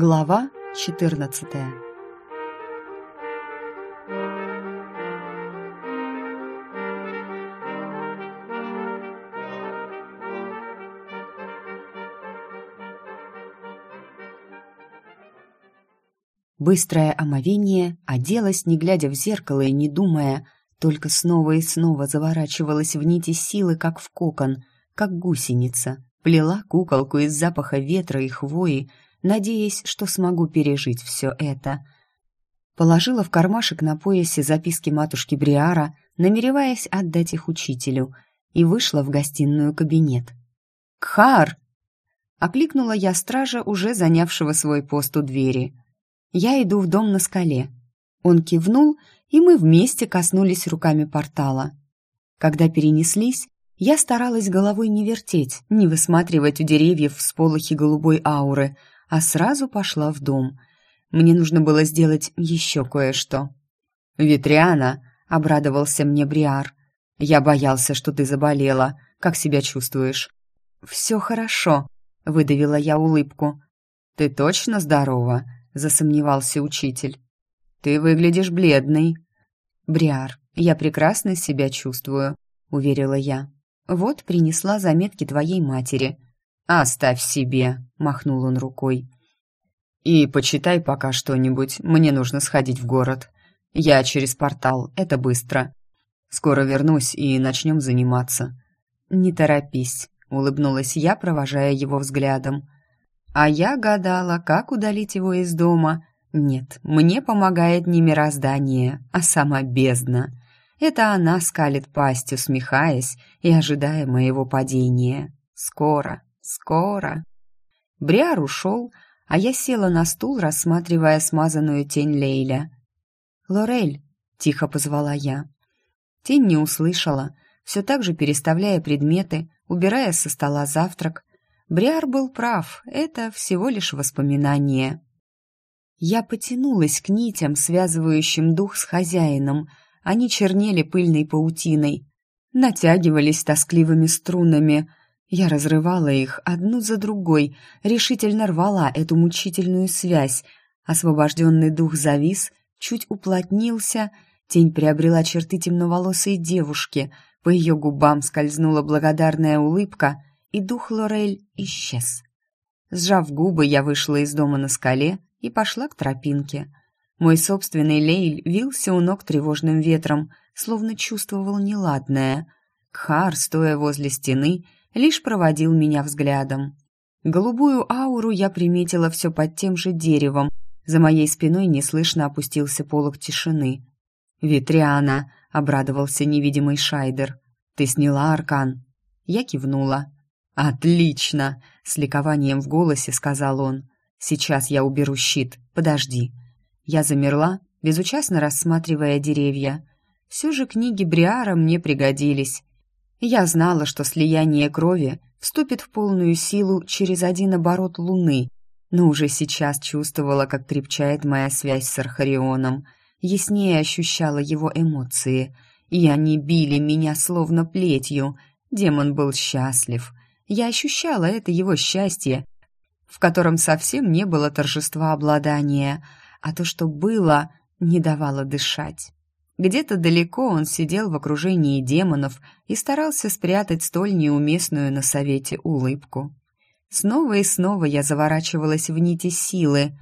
Глава 14 Быстрое омовение, оделась, не глядя в зеркало и не думая, только снова и снова заворачивалась в нити силы, как в кокон, как гусеница, плела куколку из запаха ветра и хвои, надеясь, что смогу пережить все это. Положила в кармашек на поясе записки матушки Бриара, намереваясь отдать их учителю, и вышла в гостиную кабинет. «Кхар!» — окликнула я стража, уже занявшего свой пост у двери. «Я иду в дом на скале». Он кивнул, и мы вместе коснулись руками портала. Когда перенеслись, я старалась головой не вертеть, не высматривать у деревьев всполохи голубой ауры, а сразу пошла в дом. Мне нужно было сделать еще кое-что. «Витриана!» — обрадовался мне Бриар. «Я боялся, что ты заболела. Как себя чувствуешь?» «Все хорошо», — выдавила я улыбку. «Ты точно здорова?» — засомневался учитель. «Ты выглядишь бледный». «Бриар, я прекрасно себя чувствую», — уверила я. «Вот принесла заметки твоей матери. «Оставь себе», — махнул он рукой. «И почитай пока что-нибудь, мне нужно сходить в город. Я через портал, это быстро. Скоро вернусь и начнем заниматься». «Не торопись», — улыбнулась я, провожая его взглядом. «А я гадала, как удалить его из дома. Нет, мне помогает не мироздание, а сама бездна. Это она скалит пасть, усмехаясь и ожидая моего падения. Скоро». Скоро. Бриар ушел, а я села на стул, рассматривая смазанную тень Лейля. «Лорель!» — тихо позвала я. Тень не услышала, все так же переставляя предметы, убирая со стола завтрак. Бриар был прав, это всего лишь воспоминание. Я потянулась к нитям, связывающим дух с хозяином. Они чернели пыльной паутиной, натягивались тоскливыми струнами, я разрывала их одну за другой, решительно рвала эту мучительную связь. Освобожденный дух завис, чуть уплотнился, тень приобрела черты темноволосой девушки, по ее губам скользнула благодарная улыбка, и дух Лорель исчез. Сжав губы, я вышла из дома на скале и пошла к тропинке. Мой собственный Лейль вился у ног тревожным ветром, словно чувствовал неладное. Кхар, стоя возле стены, лишь проводил меня взглядом. Голубую ауру я приметила все под тем же деревом. За моей спиной неслышно опустился полог тишины. «Витриана!» — обрадовался невидимый Шайдер. «Ты сняла аркан?» Я кивнула. «Отлично!» — с ликованием в голосе сказал он. «Сейчас я уберу щит. Подожди». Я замерла, безучастно рассматривая деревья. Все же книги Бриара мне пригодились. Я знала, что слияние крови вступит в полную силу через один оборот Луны, но уже сейчас чувствовала, как крепчает моя связь с Архарионом, яснее ощущала его эмоции, и они били меня словно плетью. Демон был счастлив. Я ощущала это его счастье, в котором совсем не было торжества обладания, а то, что было, не давало дышать. Где-то далеко он сидел в окружении демонов и старался спрятать столь неуместную на совете улыбку. Снова и снова я заворачивалась в нити силы,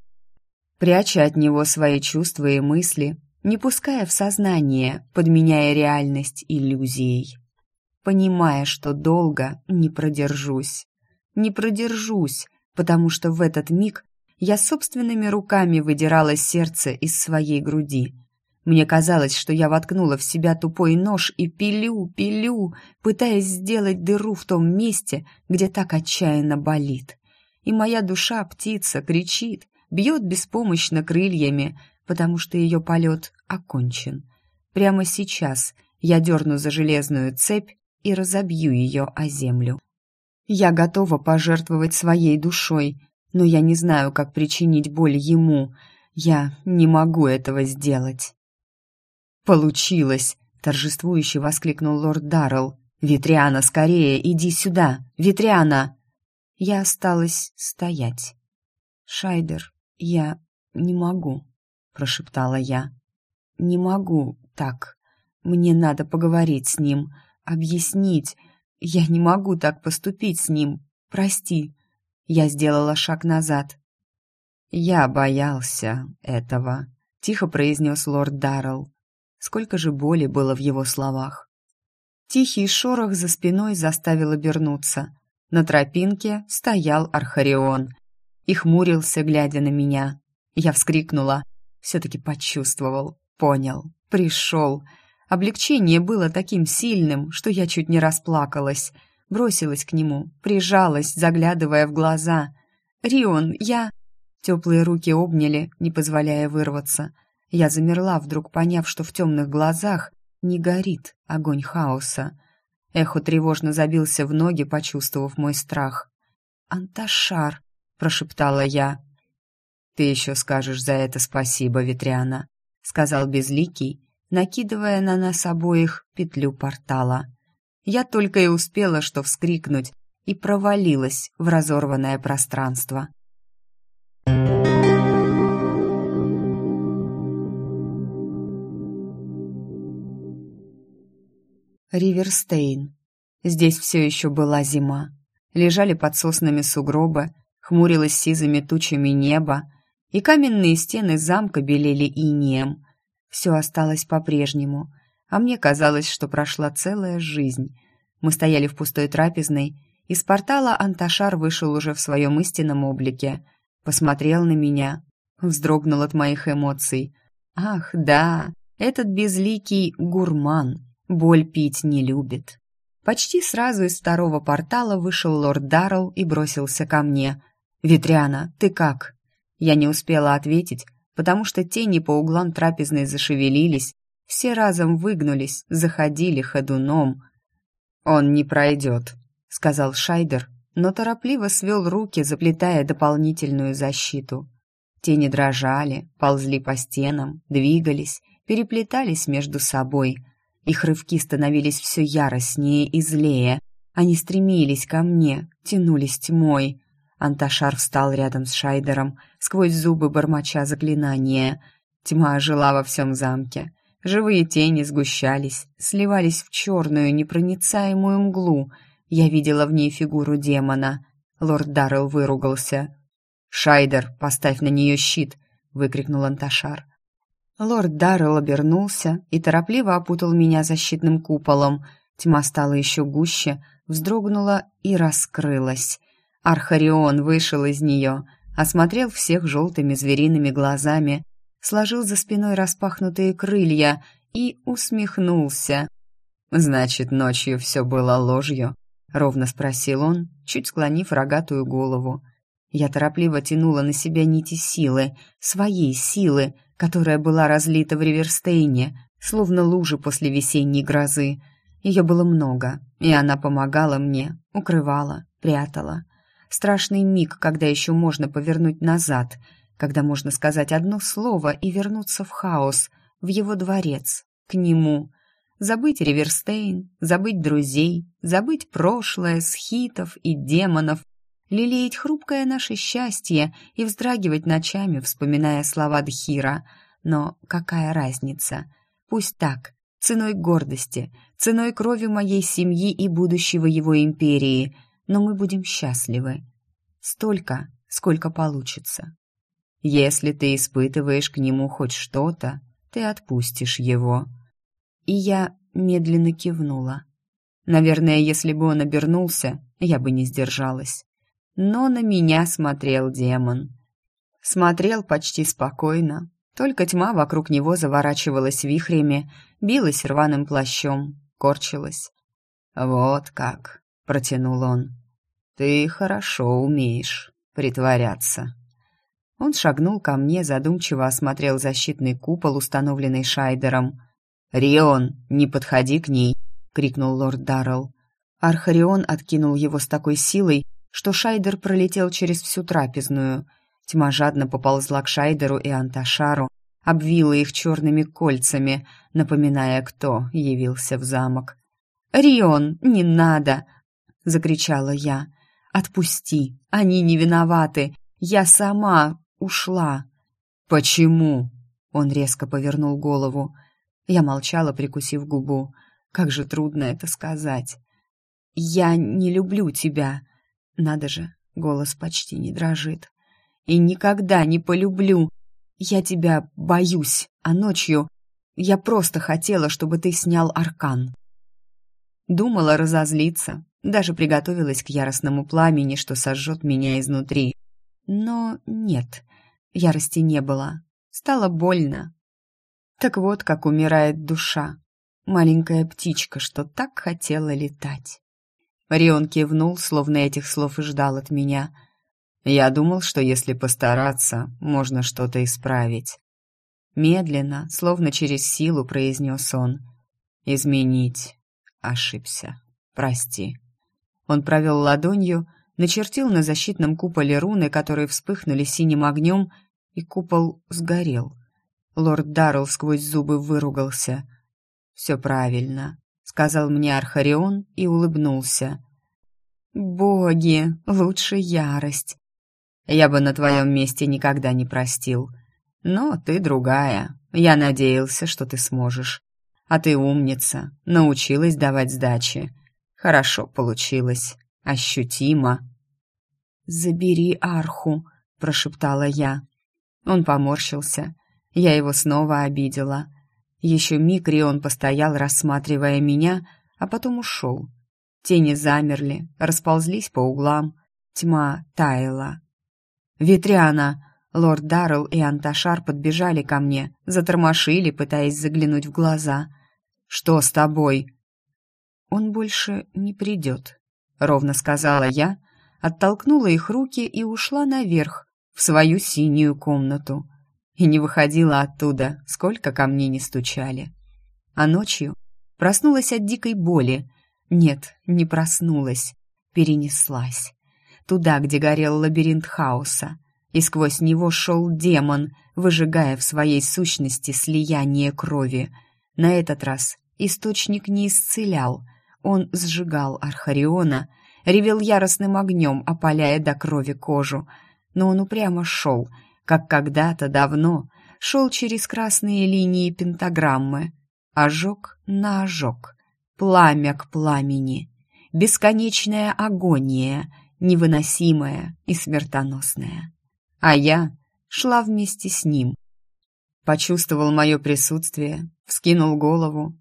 пряча от него свои чувства и мысли, не пуская в сознание, подменяя реальность иллюзией. Понимая, что долго не продержусь. Не продержусь, потому что в этот миг я собственными руками выдирала сердце из своей груди — мне казалось, что я воткнула в себя тупой нож и пилю, пилю, пытаясь сделать дыру в том месте, где так отчаянно болит. И моя душа птица кричит, бьет беспомощно крыльями, потому что ее полет окончен. Прямо сейчас я дерну за железную цепь и разобью ее о землю. Я готова пожертвовать своей душой, но я не знаю, как причинить боль ему. Я не могу этого сделать. «Получилось!» — торжествующе воскликнул лорд Даррелл. «Витриана, скорее, иди сюда! Витриана!» Я осталась стоять. «Шайдер, «Я не могу», — прошептала я. «Не могу так. Мне надо поговорить с ним, объяснить. Я не могу так поступить с ним. Прости». Я сделала шаг назад. «Я боялся этого», — тихо произнес лорд Даррелл. Сколько же боли было в его словах. Тихий шорох за спиной заставил обернуться. На тропинке стоял Архарион и хмурился, глядя на меня. Я вскрикнула. Все-таки почувствовал, понял, пришел. Облегчение было таким сильным, что я чуть не расплакалась. Бросилась к нему, прижалась, заглядывая в глаза. «Рион, я...» Теплые руки обняли, не позволяя вырваться. Я замерла, вдруг поняв, что в темных глазах не горит огонь хаоса. Эхо тревожно забился в ноги, почувствовав мой страх. «Анташар», — прошептала я. «Ты еще скажешь за это спасибо, Ветряна», — сказал Безликий, накидывая на нас обоих петлю портала. Я только и успела что вскрикнуть и провалилась в разорванное пространство. Риверстейн. Здесь все еще была зима. Лежали под соснами сугробы, хмурилось сизыми тучами небо, и каменные стены замка белели инеем. Все осталось по-прежнему, а мне казалось, что прошла целая жизнь. Мы стояли в пустой трапезной, из портала Анташар вышел уже в своем истинном облике, посмотрел на меня, вздрогнул от моих эмоций. «Ах, да, этот безликий гурман, боль пить не любит». Почти сразу из второго портала вышел лорд Даррелл и бросился ко мне. «Ветряна, ты как?» Я не успела ответить, потому что тени по углам трапезной зашевелились, все разом выгнулись, заходили ходуном. «Он не пройдет», — сказал Шайдер, но торопливо свел руки, заплетая дополнительную защиту. Тени дрожали, ползли по стенам, двигались, переплетались между собой. Их рывки становились все яростнее и злее. Они стремились ко мне, тянулись тьмой. Анташар встал рядом с Шайдером, сквозь зубы бормоча заклинания. Тьма ожила во всем замке. Живые тени сгущались, сливались в черную непроницаемую мглу. Я видела в ней фигуру демона. Лорд Даррелл выругался. «Шайдер, поставь на нее щит!» — выкрикнул Анташар. Лорд Даррелл обернулся и торопливо опутал меня защитным куполом. Тьма стала еще гуще, вздрогнула и раскрылась. Архарион вышел из нее, осмотрел всех желтыми звериными глазами, сложил за спиной распахнутые крылья и усмехнулся. «Значит, ночью все было ложью?» — ровно спросил он, чуть склонив рогатую голову. Я торопливо тянула на себя нити силы, своей силы, которая была разлита в Риверстейне, словно лужи после весенней грозы. Ее было много, и она помогала мне, укрывала, прятала — Страшный миг, когда еще можно повернуть назад, когда можно сказать одно слово и вернуться в хаос, в его дворец, к нему. Забыть Риверстейн, забыть друзей, забыть прошлое, схитов и демонов, лелеять хрупкое наше счастье и вздрагивать ночами, вспоминая слова Дхира. Но какая разница? Пусть так, ценой гордости, ценой крови моей семьи и будущего его империи — но мы будем счастливы. Столько, сколько получится. Если ты испытываешь к нему хоть что-то, ты отпустишь его. И я медленно кивнула. Наверное, если бы он обернулся, я бы не сдержалась. Но на меня смотрел демон. Смотрел почти спокойно, только тьма вокруг него заворачивалась вихрями, билась рваным плащом, корчилась. «Вот как!» — протянул он. «Ты хорошо умеешь притворяться». Он шагнул ко мне, задумчиво осмотрел защитный купол, установленный Шайдером. «Рион, не подходи к ней!» — крикнул лорд Даррелл. Архарион откинул его с такой силой, что Шайдер пролетел через всю трапезную. Тьма жадно поползла к Шайдеру и Анташару, обвила их черными кольцами, напоминая, кто явился в замок. «Рион, не надо!» — закричала я. «Отпусти! Они не виноваты! Я сама! ушла». «Почему?» Он резко повернул голову. Я молчала, прикусив губу. Как же трудно это сказать. «Я не люблю тебя». Надо же, голос почти не дрожит. «И никогда не полюблю. Я тебя боюсь, а ночью я просто хотела, чтобы ты снял аркан». Думала разозлиться, даже приготовилась к яростному пламени, что сожжет меня изнутри. Но нет, ярости не было. Стало больно. Так вот, как умирает душа. Маленькая птичка, что так хотела летать. Рион кивнул, словно этих слов и ждал от меня. Я думал, что если постараться, можно что-то исправить. Медленно, словно через силу, произнес он. «Изменить. Ошибся. Прости». Он провел ладонью, начертил на защитном куполе руны, которые вспыхнули синим огнем, и купол сгорел. Лорд Даррелл сквозь зубы выругался. «Все правильно», — сказал мне Архарион и улыбнулся. «Боги, лучше ярость. Я бы на твоем месте никогда не простил. Но ты другая. Я надеялся, что ты сможешь. А ты умница, научилась давать сдачи. Хорошо получилось, ощутимо». «Забери арху», — прошептала я. Он поморщился. Я его снова обидела. Еще миг Рион постоял, рассматривая меня, а потом ушел. Тени замерли, расползлись по углам. Тьма таяла. «Ветряна!» Лорд Даррелл и Анташар подбежали ко мне, затормошили, пытаясь заглянуть в глаза. «Что с тобой?» «Он больше не придет», — ровно сказала я, оттолкнула их руки и ушла наверх, в свою синюю комнату и не выходила оттуда, сколько ко мне не стучали. А ночью проснулась от дикой боли. Нет, не проснулась, перенеслась. Туда, где горел лабиринт хаоса, и сквозь него шел демон, выжигая в своей сущности слияние крови. На этот раз источник не исцелял, он сжигал Архариона, ревел яростным огнем, опаляя до крови кожу, но он упрямо шел — как когда-то давно шел через красные линии пентаграммы. Ожог на ожог, пламя к пламени, бесконечная агония, невыносимая и смертоносная. А я шла вместе с ним. Почувствовал мое присутствие, вскинул голову.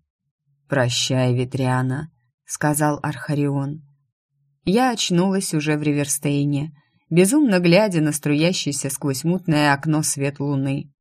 «Прощай, Ветряна», — сказал Архарион. Я очнулась уже в Риверстейне — безумно глядя на струящийся сквозь мутное окно свет луны.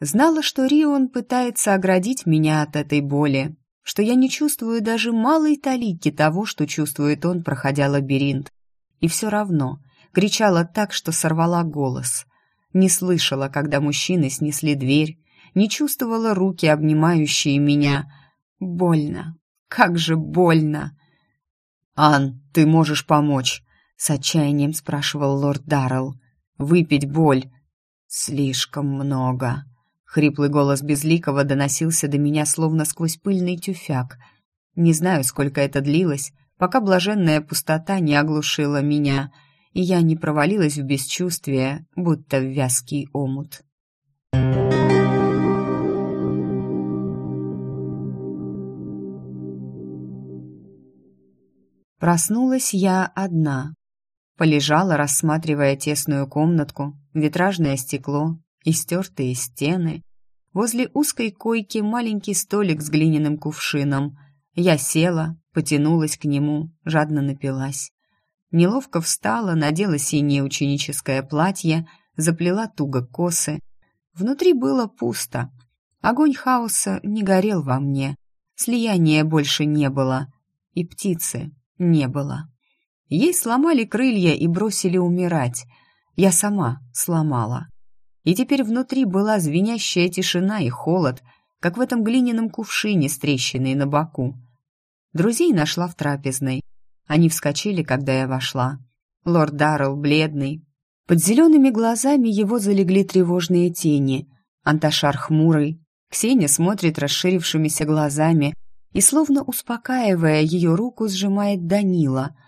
Знала, что Рион пытается оградить меня от этой боли, что я не чувствую даже малой талики того, что чувствует он, проходя лабиринт. И все равно кричала так, что сорвала голос. Не слышала, когда мужчины снесли дверь, не чувствовала руки, обнимающие меня. Больно, как же больно! «Ан, ты можешь помочь!» С отчаянием спрашивал лорд Даррелл. «Выпить боль?» «Слишком много». Хриплый голос Безликого доносился до меня словно сквозь пыльный тюфяк. Не знаю, сколько это длилось, пока блаженная пустота не оглушила меня, и я не провалилась в бесчувствие, будто в вязкий омут. Проснулась я одна, Полежала, рассматривая тесную комнатку, витражное стекло, истертые стены. Возле узкой койки маленький столик с глиняным кувшином. Я села, потянулась к нему, жадно напилась. Неловко встала, надела синее ученическое платье, заплела туго косы. Внутри было пусто. Огонь хаоса не горел во мне. Слияния больше не было. И птицы не было. Ей сломали крылья и бросили умирать. Я сама сломала. И теперь внутри была звенящая тишина и холод, как в этом глиняном кувшине с на боку. Друзей нашла в трапезной. Они вскочили, когда я вошла. Лорд Даррелл бледный. Под зелеными глазами его залегли тревожные тени. Анташар хмурый. Ксения смотрит расширившимися глазами и, словно успокаивая ее руку, сжимает Данила —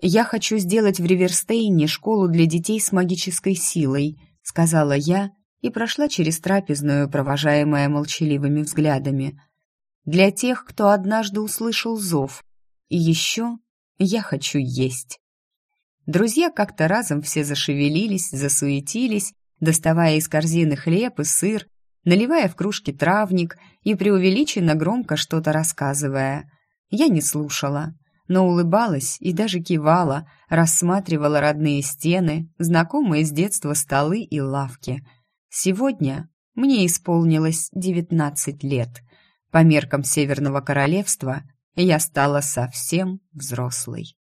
«Я хочу сделать в Риверстейне школу для детей с магической силой», сказала я и прошла через трапезную, провожаемая молчаливыми взглядами. «Для тех, кто однажды услышал зов. И еще я хочу есть». Друзья как-то разом все зашевелились, засуетились, доставая из корзины хлеб и сыр, наливая в кружки травник и преувеличенно громко что-то рассказывая. Я не слушала, но улыбалась и даже кивала, рассматривала родные стены, знакомые с детства столы и лавки. Сегодня мне исполнилось девятнадцать лет. По меркам Северного Королевства я стала совсем взрослой.